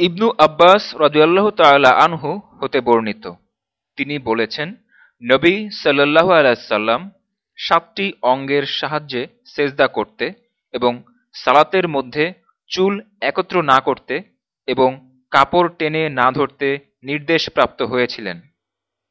ইবনু আব্বাস রদুয়াল্লাহ তাল্লাহ আনহু হতে বর্ণিত। তিনি বলেছেন, নবী সাল্লাল্লাহু আলাইসাল্লাম সাতটি অঙ্গের সাহায্যে সেজদা করতে এবং সালাতের মধ্যে চুল একত্র না করতে এবং কাপড় টেনে না ধরতে নির্দেশপ্রাপ্ত হয়েছিলেন।